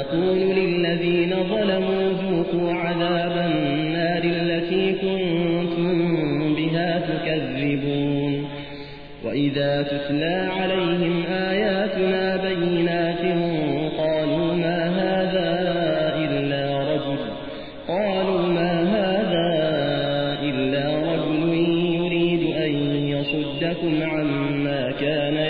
ونقول للذين ظلموا ذوقوا عذاب النار التي كنتم بها تكذبون. وإذا تتلى عليهم آياتنا بينات قالوا ما هذا إلا رجل قالوا ما هذا إلا رجل يريد أن يصدكم عما كان